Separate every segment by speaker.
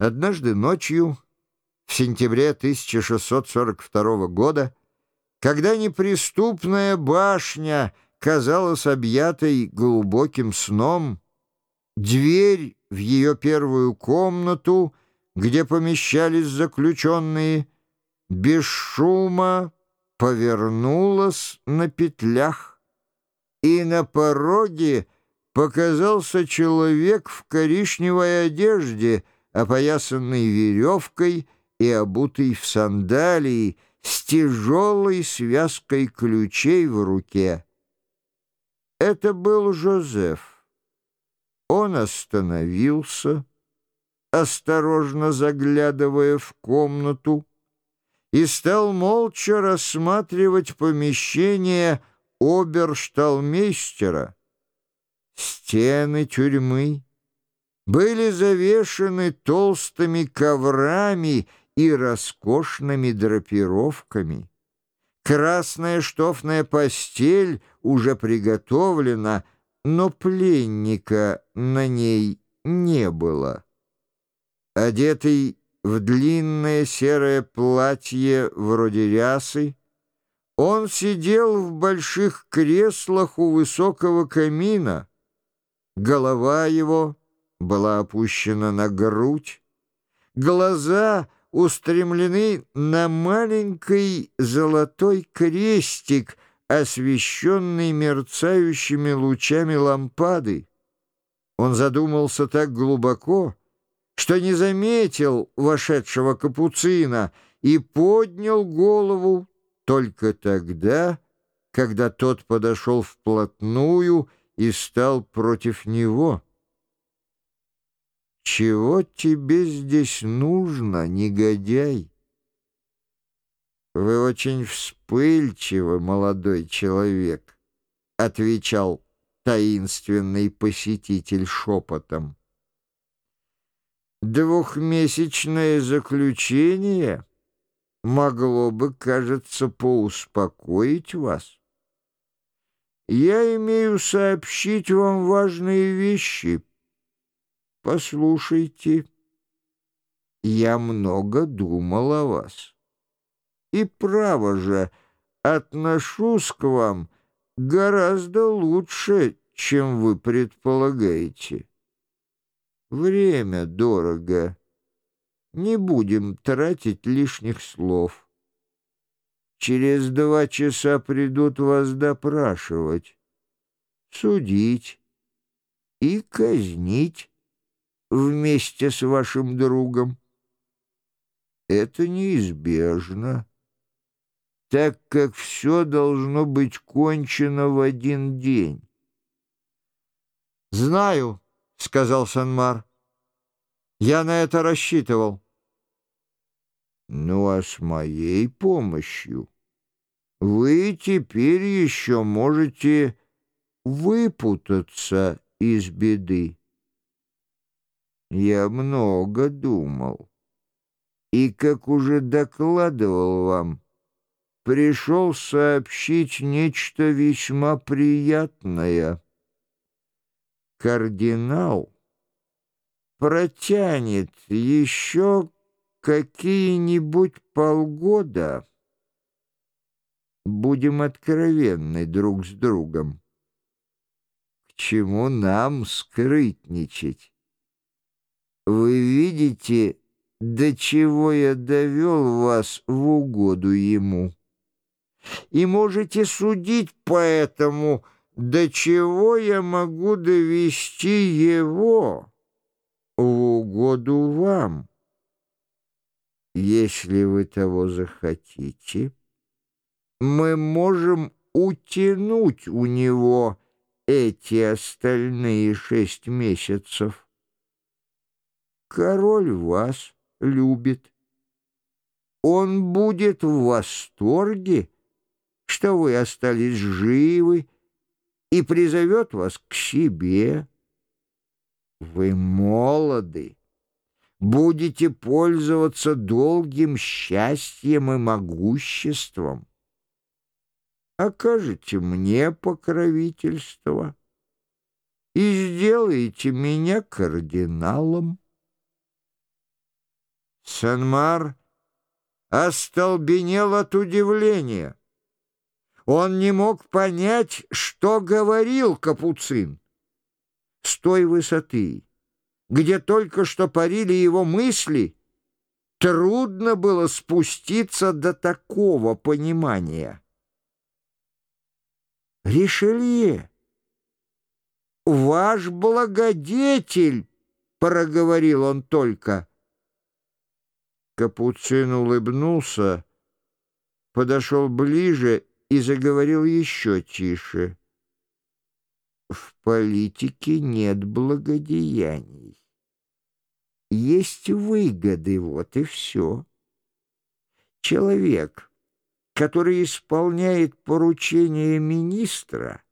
Speaker 1: Однажды ночью, в сентябре 1642 года, когда неприступная башня казалась объятой глубоким сном, дверь в ее первую комнату, где помещались заключенные, без шума повернулась на петлях, и на пороге показался человек в коричневой одежде — опоясанный веревкой и обутый в сандалии, с тяжелой связкой ключей в руке. Это был Жозеф. Он остановился, осторожно заглядывая в комнату, и стал молча рассматривать помещение обершталмейстера. Стены тюрьмы были завешены толстыми коврами и роскошными драпировками. Красная штофная постель уже приготовлена, но пленника на ней не было. Одетый в длинное серое платье вроде рясы, он сидел в больших креслах у высокого камина. Голова его — была опущена на грудь, глаза устремлены на маленький золотой крестик, освещенный мерцающими лучами лампады. Он задумался так глубоко, что не заметил вошедшего капуцина и поднял голову только тогда, когда тот подошел вплотную и стал против него. «Чего тебе здесь нужно, негодяй?» «Вы очень вспыльчивы, молодой человек», — отвечал таинственный посетитель шепотом. «Двухмесячное заключение могло бы, кажется, поуспокоить вас. Я имею сообщить вам важные вещи» Послушайте, я много думал о вас. И, право же, отношусь к вам гораздо лучше, чем вы предполагаете. Время дорого. Не будем тратить лишних слов. Через два часа придут вас допрашивать, судить и казнить вместе с вашим другом. Это неизбежно, так как все должно быть кончено в один день. «Знаю», — сказал Санмар. «Я на это рассчитывал». «Ну, а с моей помощью вы теперь еще можете выпутаться из беды». Я много думал. И, как уже докладывал вам, пришел сообщить нечто весьма приятное. Кардинал протянет еще какие-нибудь полгода. Будем откровенны друг с другом. К чему нам скрытничать? Вы видите, до чего я довел вас в угоду ему. И можете судить поэтому, до чего я могу довести его в угоду вам. Если вы того захотите, мы можем утянуть у него эти остальные шесть месяцев. Король вас любит. Он будет в восторге, что вы остались живы, и призовет вас к себе. Вы молоды, будете пользоваться долгим счастьем и могуществом. Окажете мне покровительство и сделаете меня кардиналом. Санмар остолбенел от удивления. Он не мог понять, что говорил Капуцин. С той высоты, где только что парили его мысли, трудно было спуститься до такого понимания. Ришелье, ваш благодетель, проговорил он только. Капуцин улыбнулся, подошел ближе и заговорил еще тише. В политике нет благодеяний. Есть выгоды, вот и все. Человек, который исполняет поручение министра,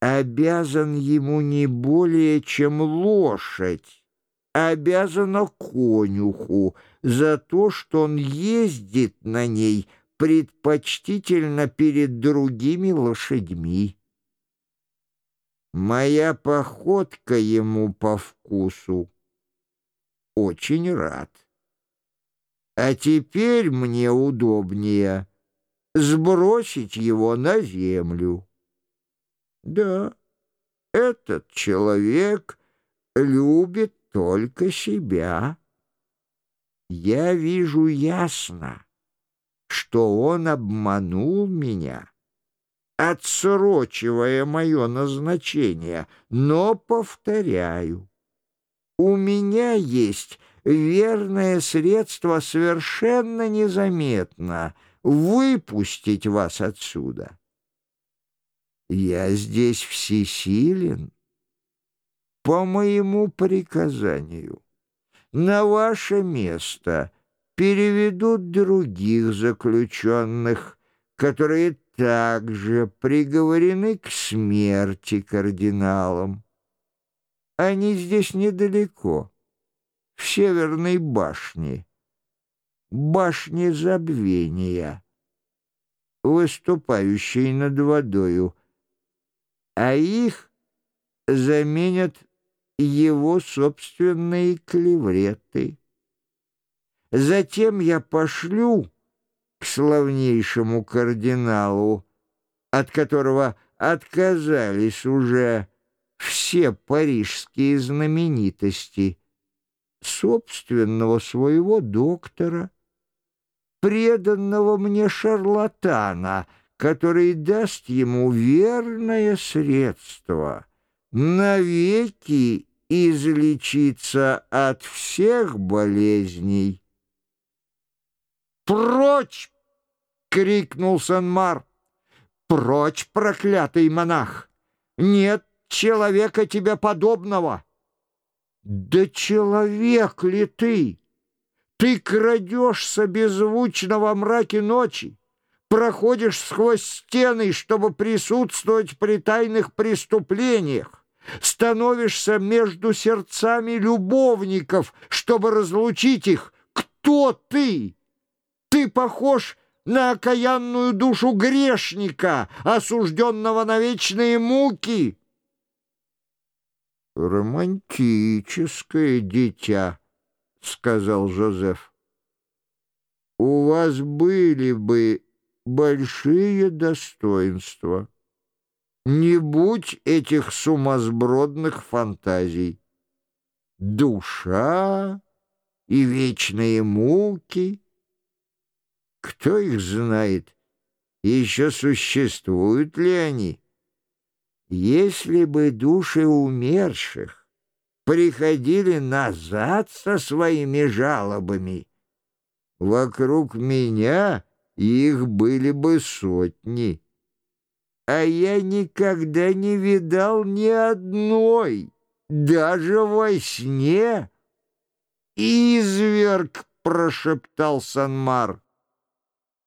Speaker 1: обязан ему не более, чем лошадь, обязана конюху за то, что он ездит на ней предпочтительно перед другими лошадьми. Моя походка ему по вкусу. Очень рад. А теперь мне удобнее сбросить его на землю. Да, этот человек любит только себя. Я вижу ясно, что он обманул меня, отсрочивая мое назначение, но, повторяю, у меня есть верное средство совершенно незаметно выпустить вас отсюда. Я здесь всесилен по моему приказанию. На ваше место переведут других заключенных, которые также приговорены к смерти кардиналам. Они здесь недалеко, в Северной башне, башне забвения, выступающей над водою, а их заменят его собственные клевреты. Затем я пошлю к славнейшему кардиналу, от которого отказались уже все парижские знаменитости, собственного своего доктора, преданного мне шарлатана, который даст ему верное средство навеки излечиться от всех болезней. «Прочь!» — крикнул Санмар. «Прочь, проклятый монах! Нет человека тебе подобного!» «Да человек ли ты? Ты крадешься беззвучно во мраке ночи, проходишь сквозь стены, чтобы присутствовать при тайных преступлениях, становишься между сердцами любовников, чтобы разлучить их. Кто ты? Ты похож на окаянную душу грешника, осужденного на вечные муки. «Романтическое дитя», — сказал Жозеф. «У вас были бы большие достоинства». Не будь этих сумасбродных фантазий. Душа и вечные муки. Кто их знает? Еще существуют ли они? Если бы души умерших приходили назад со своими жалобами, вокруг меня их были бы сотни а я никогда не видал ни одной, даже во сне. «Изверг!» — прошептал Санмар.